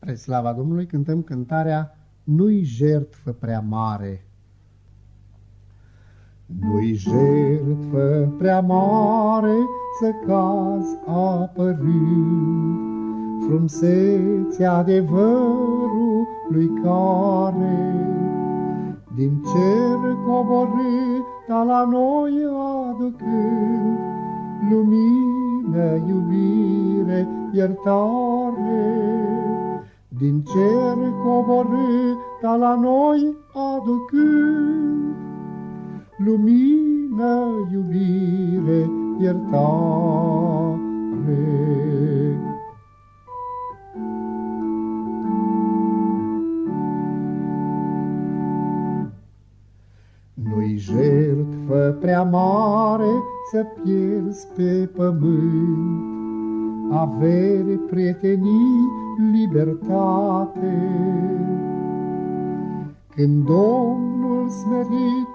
Pre slava Domnului cântăm cântarea Nu-i jertfă prea mare. Nu-i jertfă prea mare să cazi apărând frumsețea adevărului care din cer coborât la noi aducând lumină, iubire, iertare din cer coborâta la noi aducând lumină, iubire, iertare. Nu-i jertfă prea mare să pierzi pe pământ, avere, prietenii, libertate. Când Domnul smerit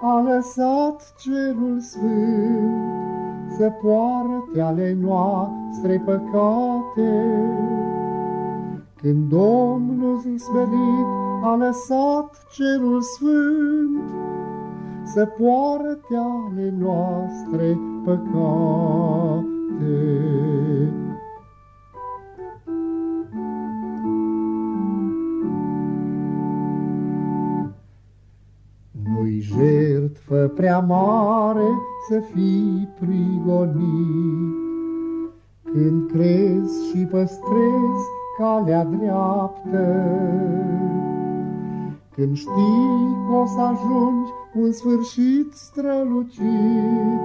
a lăsat cerul sfânt să poarte ale noastre păcate, când Domnul smerit a lăsat cerul sfânt să poarte ale noastre păcate. Jertfă prea mare să fii prigonit, Când crezi și păstrezi calea dreaptă, Când știi că o să ajungi un sfârșit strălucit,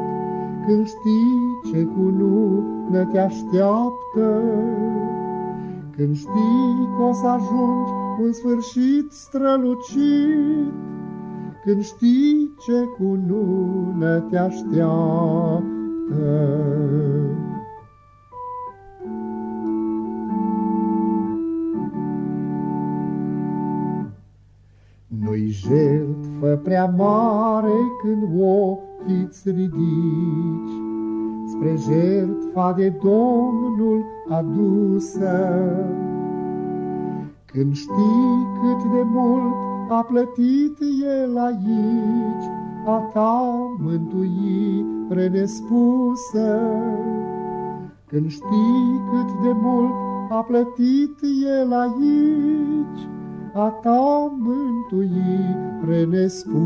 Când știi ce cu nu ne te așteaptă, Când știi că o să ajungi un sfârșit strălucit, când știi ce cu ne te așteaptă. Nu-i jertfă prea mare când ochii-ți ridici Spre jertfa de Domnul adusă, Când știi cât de mult a plătit El aici a ta mântuire nespusă. Când știi cât de mult a plătit El aici a ta mântuire nespusă.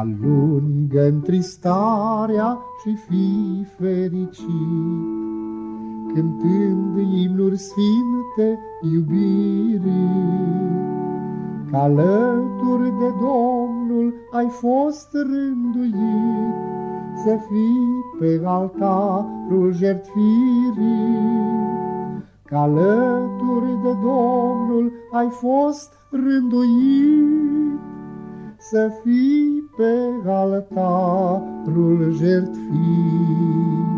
Alungă tristarea și fi fericit, Cântând imnuri sfinte iubirii. Ca alături de Domnul ai fost rânduit, Să fii pe altarul jertfirii. Ca alături de Domnul ai fost rânduit, Să fii pe altarul jertfirii.